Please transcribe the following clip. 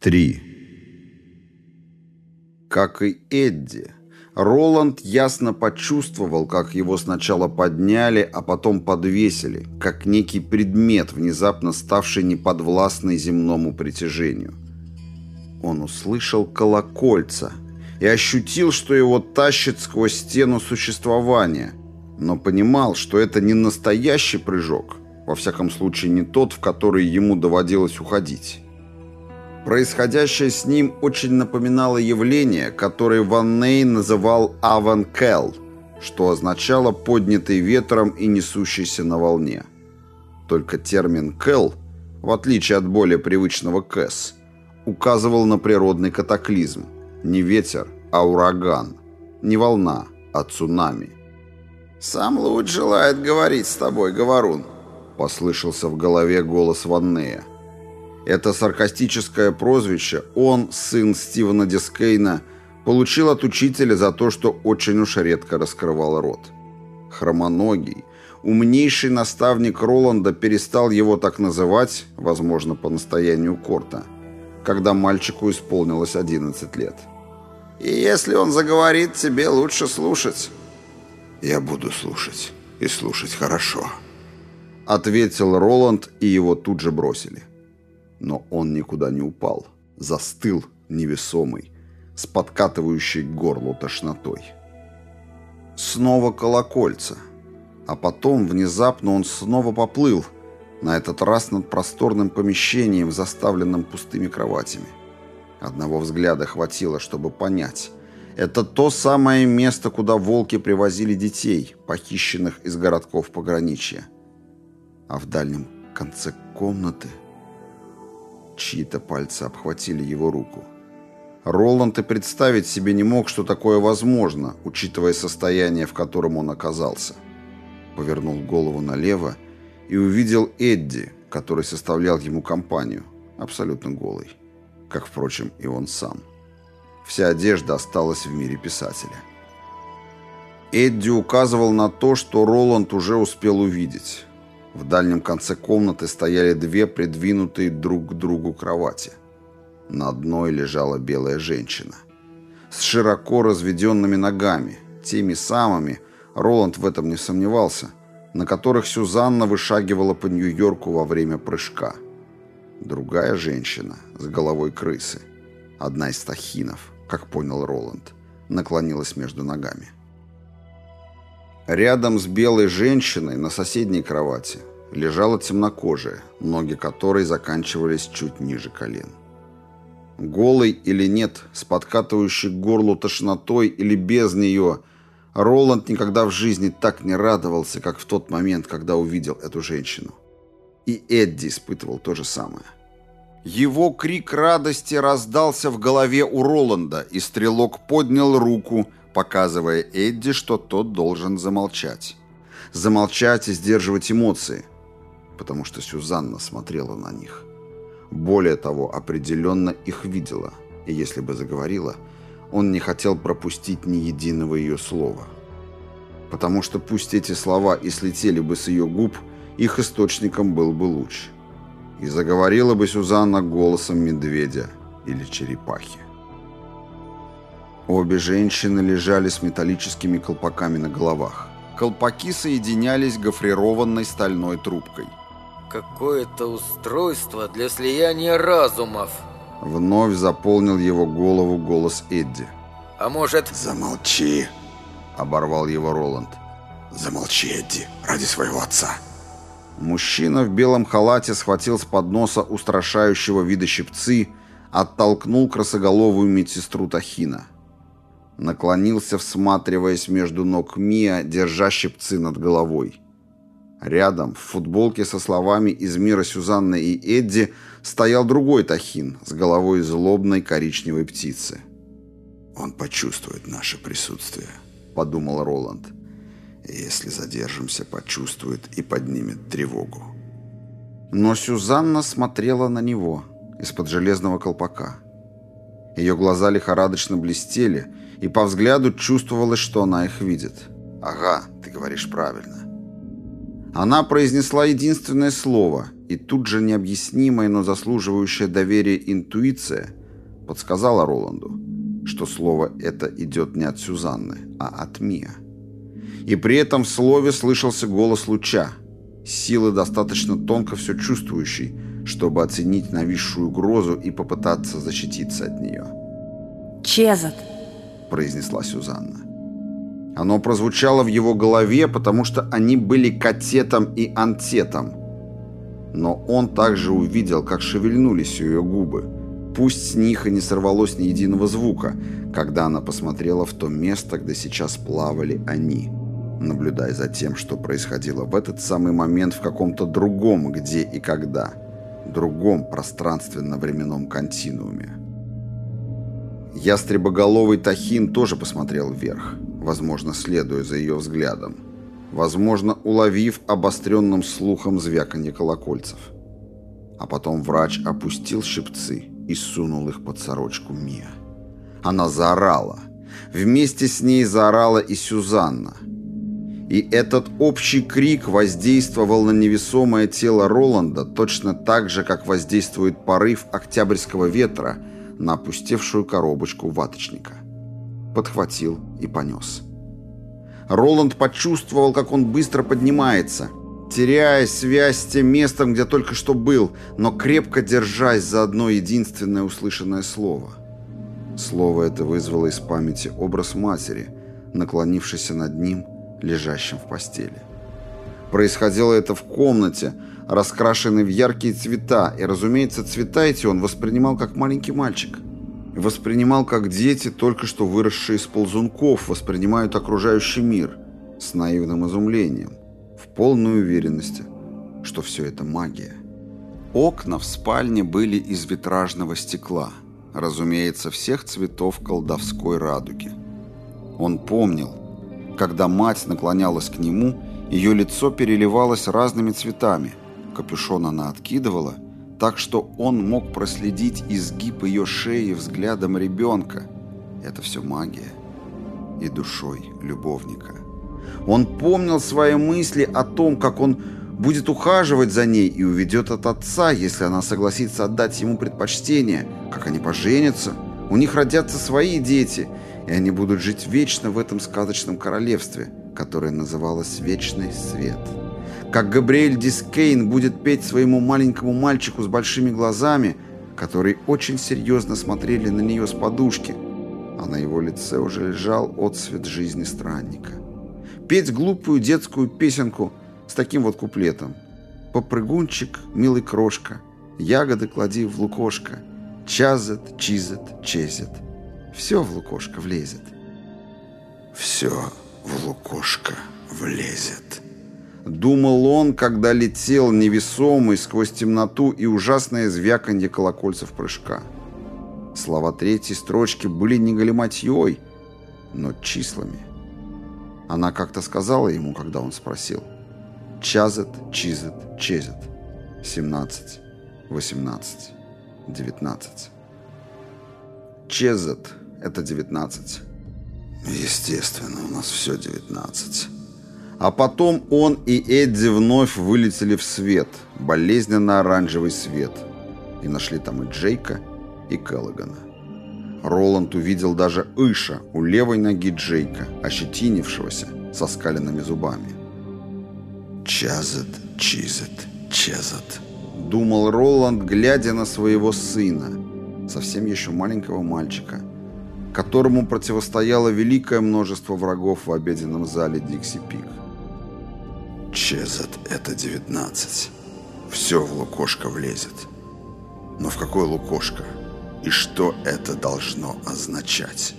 3. Как и Эдди, Роланд ясно почувствовал, как его сначала подняли, а потом подвесили, как некий предмет, внезапно ставший неподвластный земному притяжению. Он услышал колокольца и ощутил, что его тащит сквозь стену существования, но понимал, что это не настоящий прыжок, во всяком случае не тот, в который ему доводилось уходить. Происходящее с ним очень напоминало явление, которое Ван Ней называл «аванкел», что означало «поднятый ветром и несущийся на волне». Только термин «кел», в отличие от более привычного «кэс», указывал на природный катаклизм. Не ветер, а ураган. Не волна, а цунами. «Сам Луд желает говорить с тобой, Говорун», — послышался в голове голос Ваннея. Это саркастическое прозвище он, сын Стивена Дискейна, получил от учителя за то, что очень уж редко раскрывал рот. Хромоногий, умнейший наставник Роланда перестал его так называть, возможно, по настоянию Корта, когда мальчику исполнилось 11 лет. «И если он заговорит, тебе лучше слушать». «Я буду слушать, и слушать хорошо», — ответил Роланд, и его тут же бросили. Но он никуда не упал. Застыл, невесомый, с подкатывающей к горлу тошнотой. Снова колокольца. А потом внезапно он снова поплыл, на этот раз над просторным помещением, заставленным пустыми кроватями. Одного взгляда хватило, чтобы понять. Это то самое место, куда волки привозили детей, похищенных из городков пограничья. А в дальнем конце комнаты... Чьи-то пальцы обхватили его руку. Роланд и представить себе не мог, что такое возможно, учитывая состояние, в котором он оказался. Повернул голову налево и увидел Эдди, который составлял ему компанию, абсолютно голый, как, впрочем, и он сам. Вся одежда осталась в мире писателя. Эдди указывал на то, что Роланд уже успел увидеть. В дальнем конце комнаты стояли две придвинутые друг к другу кровати. На одной лежала белая женщина. С широко разведенными ногами, теми самыми, Роланд в этом не сомневался, на которых Сюзанна вышагивала по Нью-Йорку во время прыжка. Другая женщина с головой крысы, одна из тахинов, как понял Роланд, наклонилась между ногами. Рядом с белой женщиной на соседней кровати лежала темнокожая, ноги которой заканчивались чуть ниже колен. Голый или нет, с подкатывающей к горлу тошнотой или без нее, Роланд никогда в жизни так не радовался, как в тот момент, когда увидел эту женщину. И Эдди испытывал то же самое. Его крик радости раздался в голове у Роланда, и стрелок поднял руку, показывая Эдди, что тот должен замолчать. Замолчать и сдерживать эмоции, потому что Сюзанна смотрела на них. Более того, определенно их видела, и если бы заговорила, он не хотел пропустить ни единого ее слова. Потому что пусть эти слова и слетели бы с ее губ, их источником был бы луч. И заговорила бы Сюзанна голосом медведя или черепахи. Обе женщины лежали с металлическими колпаками на головах. Колпаки соединялись гофрированной стальной трубкой. «Какое-то устройство для слияния разумов!» Вновь заполнил его голову голос Эдди. «А может...» «Замолчи!» Оборвал его Роланд. «Замолчи, Эдди, ради своего отца!» Мужчина в белом халате схватил с подноса устрашающего вида щипцы, оттолкнул красоголовую медсестру Тахина наклонился, всматриваясь между ног Мия, держа щипцы над головой. Рядом, в футболке со словами из мира Сюзанны и Эдди, стоял другой Тахин с головой злобной коричневой птицы. «Он почувствует наше присутствие», — подумал Роланд. «Если задержимся, почувствует и поднимет тревогу». Но Сюзанна смотрела на него из-под железного колпака. Ее глаза лихорадочно блестели, и по взгляду чувствовалось, что она их видит. «Ага, ты говоришь правильно». Она произнесла единственное слово, И тут же необъяснимая, но заслуживающая доверия интуиция подсказала Роланду, что слово это идет не от Сюзанны, а от Мия. И при этом в слове слышался голос луча, силы достаточно тонко все чувствующий, чтобы оценить нависшую угрозу и попытаться защититься от нее. «Чезот!» – произнесла Сюзанна. Оно прозвучало в его голове, потому что они были катетом и антетом. Но он также увидел, как шевельнулись ее губы. Пусть с них и не сорвалось ни единого звука, когда она посмотрела в то место, где сейчас плавали они, наблюдая за тем, что происходило в этот самый момент в каком-то другом где и когда, другом пространственно-временном континууме. Ястребоголовый Тахин тоже посмотрел вверх, возможно, следуя за ее взглядом, возможно, уловив обостренным слухом звяканье колокольцев. А потом врач опустил щипцы и сунул их под сорочку Мия. Она заорала. Вместе с ней заорала и Сюзанна. И этот общий крик воздействовал на невесомое тело Роланда точно так же, как воздействует порыв октябрьского ветра на опустевшую коробочку ваточника. Подхватил и понес. Роланд почувствовал, как он быстро поднимается, теряя связь с тем местом, где только что был, но крепко держась за одно единственное услышанное слово. Слово это вызвало из памяти образ матери, наклонившейся над ним, лежащим в постели. Происходило это в комнате, раскрашенной в яркие цвета, и, разумеется, цвета эти он воспринимал как маленький мальчик. Воспринимал как дети, только что выросшие из ползунков, воспринимают окружающий мир с наивным изумлением, в полной уверенности, что все это магия. Окна в спальне были из витражного стекла, разумеется, всех цветов колдовской радуги. Он помнил, когда мать наклонялась к нему, ее лицо переливалось разными цветами. Капюшон она откидывала, так что он мог проследить изгиб ее шеи взглядом ребенка. Это все магия. И душой любовника. Он помнил свои мысли о том, как он будет ухаживать за ней и уведет от отца, если она согласится отдать ему предпочтение, как они поженятся. У них родятся свои дети – и они будут жить вечно в этом сказочном королевстве, которое называлось «Вечный свет». Как Габриэль Дискейн будет петь своему маленькому мальчику с большими глазами, которые очень серьезно смотрели на нее с подушки, а на его лице уже лежал отсвет жизни странника. Петь глупую детскую песенку с таким вот куплетом. «Попрыгунчик, милый крошка, ягоды клади в лукошко, чазет, чизет, чезет». Все в лукошко влезет. Все в лукошко влезет. Думал он, когда летел невесомый сквозь темноту и ужасное звяканье колокольцев прыжка. Слова третьей строчки были не галиматьей, но числами. Она как-то сказала ему, когда он спросил. Чазет, чизет, чезет. 17, 18, 19. Чезет это 19. Естественно, у нас все 19. А потом он и Эдди вновь вылетели в свет, болезненно-оранжевый свет, и нашли там и Джейка, и Келлогана. Роланд увидел даже Иша у левой ноги Джейка, ощетинившегося, со скаленными зубами. «Чазет, чизет, чезет», — думал Роланд, глядя на своего сына, совсем еще маленького мальчика, которому противостояло великое множество врагов в обеденном зале Дикси Пик. Чезет — это 19. Все в лукошко влезет. Но в какое лукошко? И что это должно означать?